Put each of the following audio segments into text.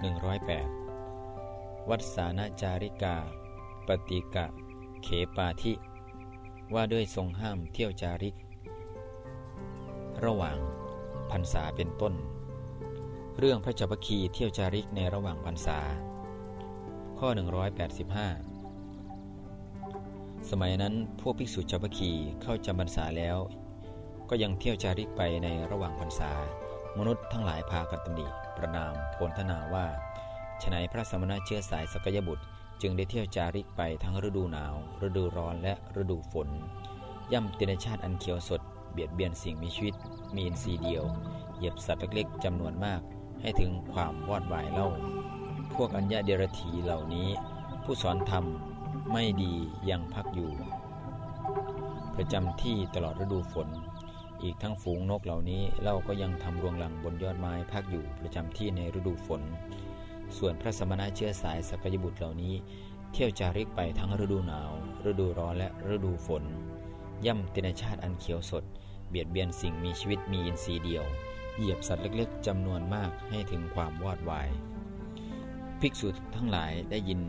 108 วัดสานาจาริกา ปฏิกะ เขปาธิ ว่าด้วยทรงห้ามเที่ยวจาริก ระหว่างพรรษาเป็นต้น เรื่องพระจัปคีเที่ยวจาริกในระหว่างพรรษา ข้อ 185 สมัยนั้นพวกภิกษุจัปคีเข้าจำพรรษาแล้ว ก็ยังเที่ยวจาริกไปในระหว่างพรรษา มนุษย์ทั้งหลายพากันตำหนิประนามโพลธนาว่าฉนัยพระสมณะเชื้อสายสกยบุตร จึงได้เที่ยวจาริกไปทั้งฤดูหนาว ฤดูร้อนและฤดูฝน ย่ำตินชาติอันเขียวสด เบียดเบียนสิ่งมีชีวิต มีอินทรีย์เดียว เหยียบสัตว์เล็กๆจำนวนมาก ให้ถึงความวอดวายเล่า พวกอัญญาเดรธีเหล่านี้ ผู้สอนธรรมไม่ดียังพักอยู่ ประจำที่ตลอดฤดูฝน อีกทั้งฝูงนกเหล่านี้เราก็ยังทำรวงรังบนยอดไม้พักอยู่ประจำที่ในฤดูฝน ส่วนพระสมณะเชื้อสายสกยบุตรเหล่านี้ เที่ยวจาริกไปทั้งฤดูหนาว ฤดูร้อนและฤดูฝน ย่ำตินชาติอันเขียวสด เบียดเบียนสิ่งมีชีวิตมีอินทรีย์เดียว เหยียบสัตว์เล็กๆจำนวนมากให้ถึงความวอดวาย ภิกษุทั้งหลายได้ยิน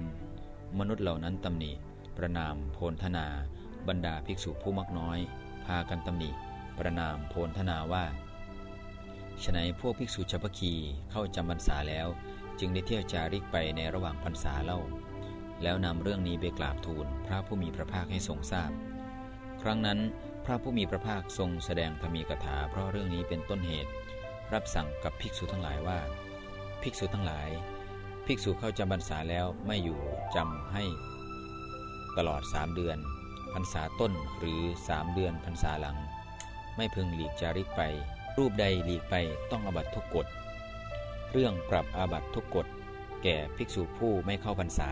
มนุษย์เหล่านั้นตำหนิ ประนาม โพลธนา บรรดาภิกษุผู้มักน้อย พากันตำหนิ ประนามโพลธนาว่าฉนัยพวกภิกษุชาวพคีเข้าจำพรรษาแล้ว จึงได้เที่ยวจาริกไปในระหว่างพรรษาเล่า แล้วนำเรื่องนี้ไปกราบทูลพระผู้มีพระภาคให้ทรงทราบ ครั้งนั้นพระผู้มีพระภาคทรงแสดงธรรมีกถาเพราะเรื่องนี้เป็นต้นเหตุ รับสั่งกับภิกษุทั้งหลายว่า ภิกษุทั้งหลาย ภิกษุเข้าจำพรรษาแล้วไม่อยู่จำให้ ตลอดสามเดือนพรรษาต้นหรือสามเดือนพรรษาหลัง ไม่พึงหลีกจาริกไป รูปใดหลีกไปต้องอบัตทุกกฎ เรื่องปรับอาบัตทุกกฎ แก่ภิกษุผู้ไม่เข้าพรรษา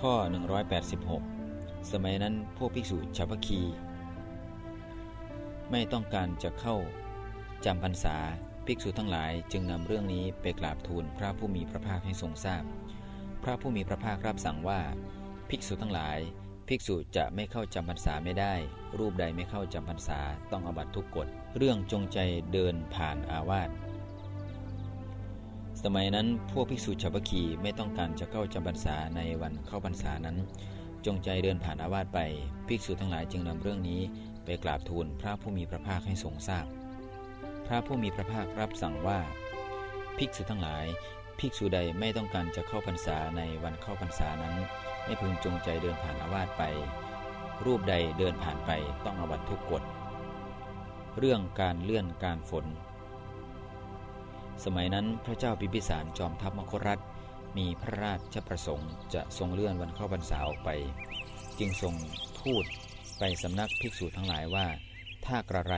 ข้อ 186 สมัยนั้นพวกภิกษุชาวพคี ไม่ต้องการจะเข้าจำพรรษาภิกษุทั้งหลายจึงนำเรื่องนี้ไปกราบทูลพระผู้มีพระภาคให้ทรงทราบพระผู้มีพระภาครับสั่งว่า ภิกษุทั้งหลาย ภิกษุจะไม่เข้าจำพรรษาไม่ได้ รูปใดไม่เข้าจำพรรษาต้องอบัตทุกกฎ เรื่องจงใจเดินผ่านอาวาส สมัยนั้นพวกภิกษุชาวคีไม่ต้องการจะเข้าจำพรรษาในวันเข้าพรรษานั้น จงใจเดินผ่านอาวาสไป ภิกษุทั้งหลายจึงนำเรื่องนี้ไปกราบทูลพระผู้มีพระภาคให้ทรงทราบพระผู้มีพระภาครับสั่งว่า ภิกษุทั้งหลาย ภิกษุใดไม่ต้องการจะเข้าพรรษาในวันเข้าพรรษานั้น ไม่พึงจงใจเดินผ่านอาวาสไป รูปใดเดินผ่านไปต้องอวัตทุกกฎเรื่องการเลื่อนการฝน สมัยนั้นพระเจ้าพิพิสารจอมทัพมครัฐมีพระราชประสงค์จะทรงเลื่อนวันเข้าพรรษาออกไป จึงทรงทูตไปสำนักภิกษุทั้งหลายว่า ถ้ากระไร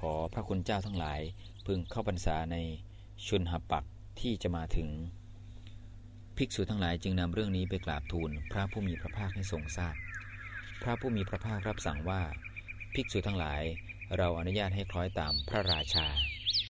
ขอพระคุณเจ้าทั้งหลายพึงเข้าพรรษาในชุนหปัก ที่จะมาถึง ภิกษุทั้งหลายจึงนำเรื่องนี้ไปกราบทูลพระผู้มีพระภาคให้ทรงทราบพระผู้มีพระภาครับสั่งว่า ภิกษุทั้งหลาย เราอนุญาตให้คล้อยตามพระราชา